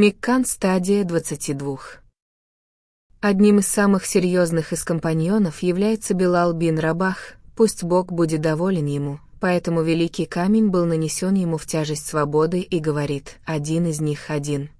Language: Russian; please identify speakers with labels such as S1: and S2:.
S1: Миккан стадия 22. Одним из самых серьезных из компаньонов является Билал бин Рабах, пусть Бог будет доволен ему, поэтому великий камень был нанесен ему в тяжесть свободы и говорит «один из них один».